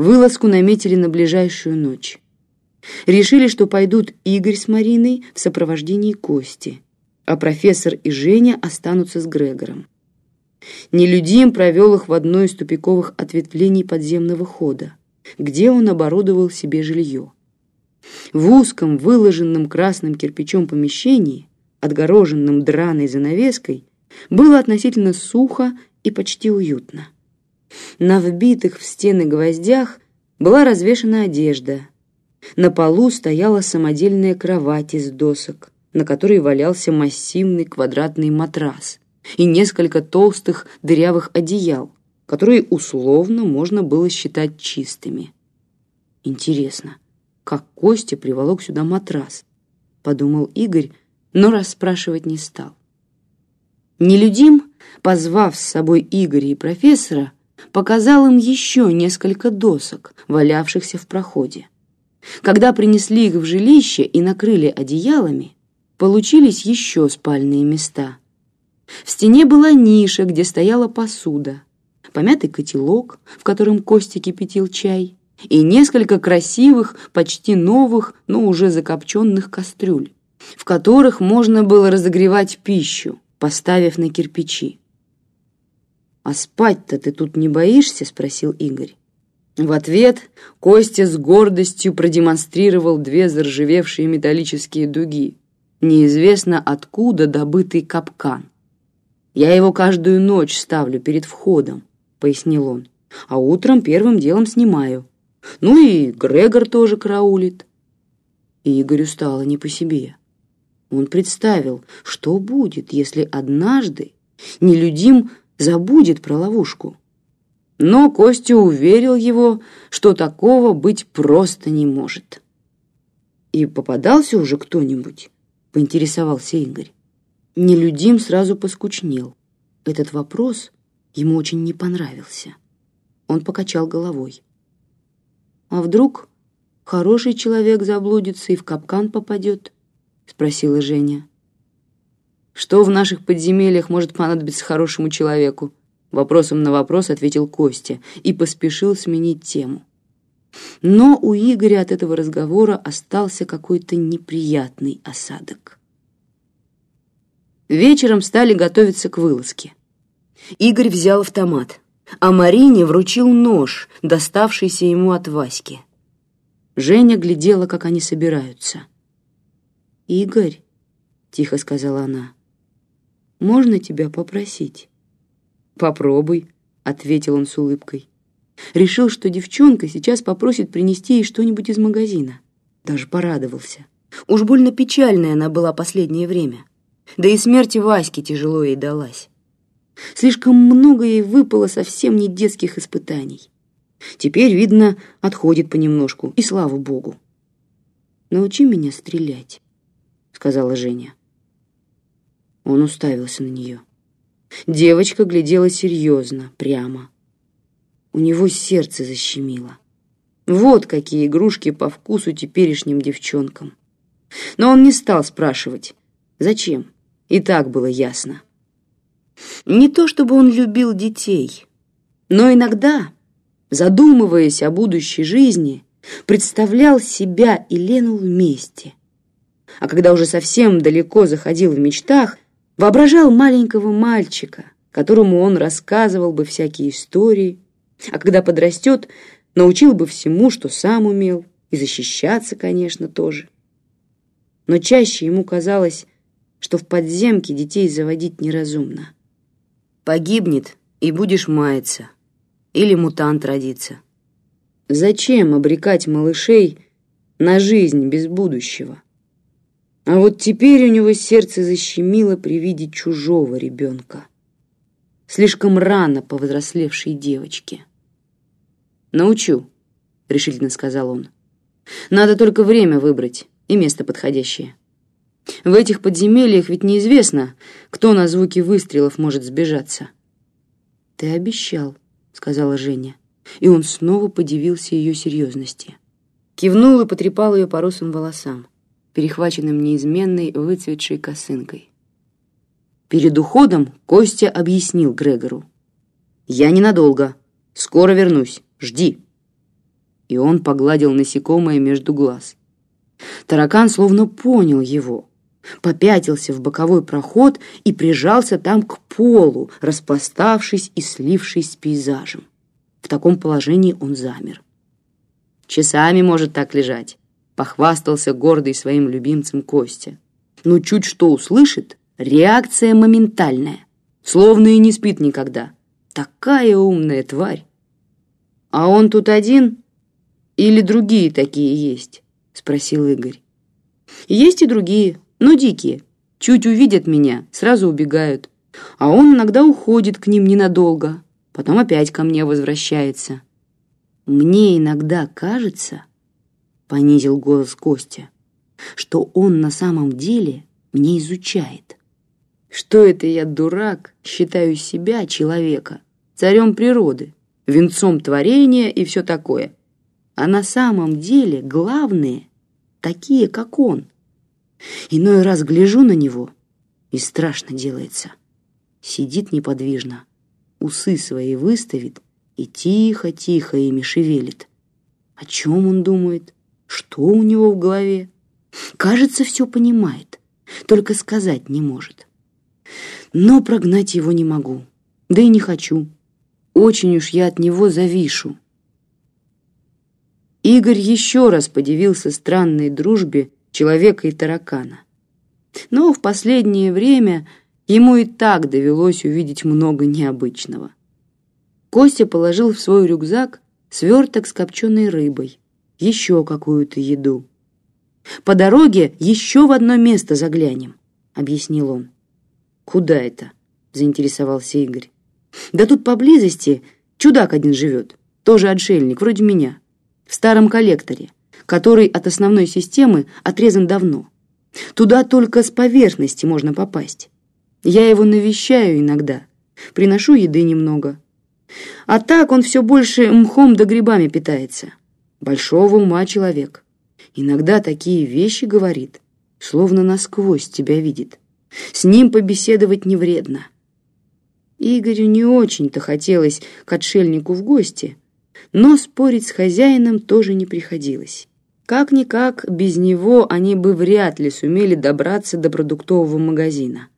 Вылазку наметили на ближайшую ночь. Решили, что пойдут Игорь с Мариной в сопровождении Кости, а профессор и Женя останутся с Грегором. Нелюдим провел их в одно из тупиковых ответвлений подземного хода, где он оборудовал себе жилье. В узком, выложенном красным кирпичом помещении, отгороженном драной занавеской, было относительно сухо и почти уютно. На вбитых в стены гвоздях была развешана одежда. На полу стояла самодельная кровать из досок, на которой валялся массивный квадратный матрас и несколько толстых дырявых одеял, которые условно можно было считать чистыми. Интересно, как Костя приволок сюда матрас, подумал Игорь, но расспрашивать не стал. Нелюдим, позвав с собой Игоря и профессора, показал им еще несколько досок, валявшихся в проходе. Когда принесли их в жилище и накрыли одеялами, получились еще спальные места. В стене была ниша, где стояла посуда, помятый котелок, в котором Костя кипятил чай, и несколько красивых, почти новых, но уже закопченных кастрюль, в которых можно было разогревать пищу, поставив на кирпичи. «А спать-то ты тут не боишься?» — спросил Игорь. В ответ Костя с гордостью продемонстрировал две заржавевшие металлические дуги, неизвестно откуда добытый капкан. «Я его каждую ночь ставлю перед входом», — пояснил он, «а утром первым делом снимаю. Ну и Грегор тоже караулит». И Игорю стало не по себе. Он представил, что будет, если однажды нелюдим забудет про ловушку. Но Костя уверил его, что такого быть просто не может. «И попадался уже кто-нибудь?» — поинтересовался Игорь. Нелюдим сразу поскучнел. Этот вопрос ему очень не понравился. Он покачал головой. «А вдруг хороший человек заблудится и в капкан попадет?» — спросила Женя. Что в наших подземельях может понадобиться хорошему человеку? Вопросом на вопрос ответил Костя и поспешил сменить тему. Но у Игоря от этого разговора остался какой-то неприятный осадок. Вечером стали готовиться к вылазке. Игорь взял автомат, а Марине вручил нож, доставшийся ему от Васьки. Женя глядела, как они собираются. «Игорь», — тихо сказала она, — можно тебя попросить?» «Попробуй», — ответил он с улыбкой. Решил, что девчонка сейчас попросит принести ей что-нибудь из магазина. Даже порадовался. Уж больно печальная она была последнее время. Да и смерть Васьки тяжело ей далась. Слишком много ей выпало совсем не детских испытаний. Теперь, видно, отходит понемножку, и слава богу. «Научи меня стрелять», — сказала Женя. Он уставился на нее. Девочка глядела серьезно, прямо. У него сердце защемило. Вот какие игрушки по вкусу теперешним девчонкам. Но он не стал спрашивать, зачем. И так было ясно. Не то чтобы он любил детей, но иногда, задумываясь о будущей жизни, представлял себя и Лену вместе. А когда уже совсем далеко заходил в мечтах, Воображал маленького мальчика, которому он рассказывал бы всякие истории, а когда подрастет, научил бы всему, что сам умел, и защищаться, конечно, тоже. Но чаще ему казалось, что в подземке детей заводить неразумно. Погибнет, и будешь маяться, или мутант родится. Зачем обрекать малышей на жизнь без будущего? А вот теперь у него сердце защемило при виде чужого ребенка. Слишком рано повзрослевшей девочки. «Научу», — решительно сказал он. «Надо только время выбрать и место подходящее. В этих подземельях ведь неизвестно, кто на звуки выстрелов может сбежаться». «Ты обещал», — сказала Женя, и он снова подивился ее серьезности. Кивнул и потрепал ее по русым волосам перехваченным неизменной выцветшей косынкой. Перед уходом Костя объяснил Грегору. «Я ненадолго. Скоро вернусь. Жди». И он погладил насекомое между глаз. Таракан словно понял его, попятился в боковой проход и прижался там к полу, распластавшись и слившись с пейзажем. В таком положении он замер. «Часами может так лежать», — похвастался гордый своим любимцем Костя. «Но «Ну, чуть что услышит, реакция моментальная, словно и не спит никогда. Такая умная тварь!» «А он тут один или другие такие есть?» — спросил Игорь. «Есть и другие, но дикие. Чуть увидят меня, сразу убегают. А он иногда уходит к ним ненадолго, потом опять ко мне возвращается. Мне иногда кажется, — понизил голос Костя, — что он на самом деле меня изучает. Что это я, дурак, считаю себя, человека, царем природы, венцом творения и все такое. А на самом деле главные такие, как он. Иной раз гляжу на него, и страшно делается. Сидит неподвижно, усы свои выставит и тихо-тихо ими шевелит. О чем он думает? Что у него в голове? Кажется, все понимает, только сказать не может. Но прогнать его не могу, да и не хочу. Очень уж я от него завишу. Игорь еще раз подивился странной дружбе человека и таракана. Но в последнее время ему и так довелось увидеть много необычного. Костя положил в свой рюкзак сверток с копченой рыбой, еще какую-то еду. «По дороге еще в одно место заглянем», — объяснил он. «Куда это?» — заинтересовался Игорь. «Да тут поблизости чудак один живет, тоже отшельник, вроде меня, в старом коллекторе который от основной системы отрезан давно. Туда только с поверхности можно попасть. Я его навещаю иногда, приношу еды немного. А так он все больше мхом да грибами питается. Большого ума человек. Иногда такие вещи говорит, словно насквозь тебя видит. С ним побеседовать не вредно. Игорю не очень-то хотелось к отшельнику в гости, но спорить с хозяином тоже не приходилось. Как-никак, без него они бы вряд ли сумели добраться до продуктового магазина.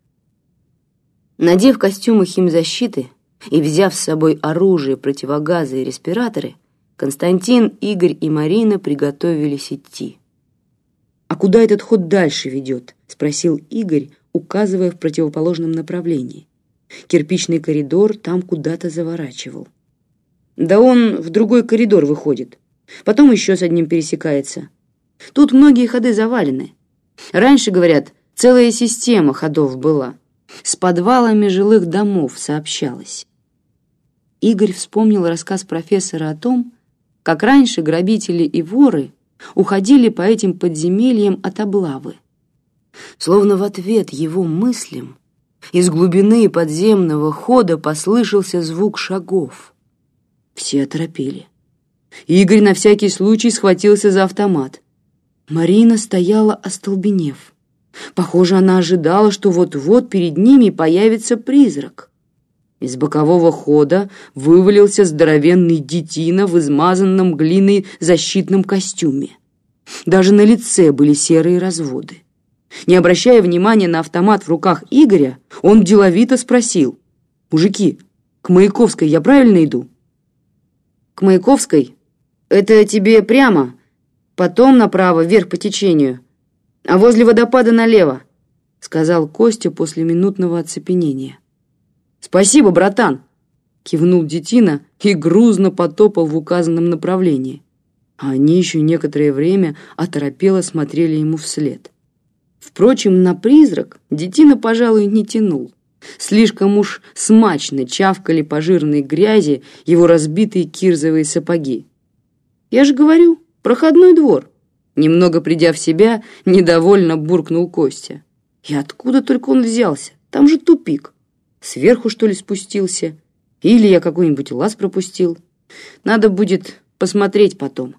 Надев костюмы химзащиты и взяв с собой оружие, противогазы и респираторы, Константин, Игорь и Марина приготовились идти. «А куда этот ход дальше ведет?» — спросил Игорь, указывая в противоположном направлении. Кирпичный коридор там куда-то заворачивал. «Да он в другой коридор выходит потом еще с одним пересекается. Тут многие ходы завалены. Раньше, говорят, целая система ходов была. С подвалами жилых домов сообщалось. Игорь вспомнил рассказ профессора о том, как раньше грабители и воры уходили по этим подземельям от облавы. Словно в ответ его мыслям из глубины подземного хода послышался звук шагов. Все оторопели. Игорь на всякий случай схватился за автомат. Марина стояла остолбенев. Похоже, она ожидала, что вот-вот перед ними появится призрак. Из бокового хода вывалился здоровенный детина в измазанном глиной защитном костюме. Даже на лице были серые разводы. Не обращая внимания на автомат в руках Игоря, он деловито спросил. «Мужики, к Маяковской я правильно иду?» «К Маяковской это тебе прямо, потом направо, вверх по течению, а возле водопада налево», — сказал Костя после минутного оцепенения. «Спасибо, братан!» — кивнул детина и грузно потопал в указанном направлении. А они еще некоторое время оторопело смотрели ему вслед. Впрочем, на призрак детина, пожалуй, не тянул. Слишком уж смачно чавкали по жирной грязи его разбитые кирзовые сапоги. Я же говорю, проходной двор. Немного придя в себя, недовольно буркнул Костя. И откуда только он взялся? Там же тупик. Сверху, что ли, спустился? Или я какой-нибудь лаз пропустил? Надо будет посмотреть потом.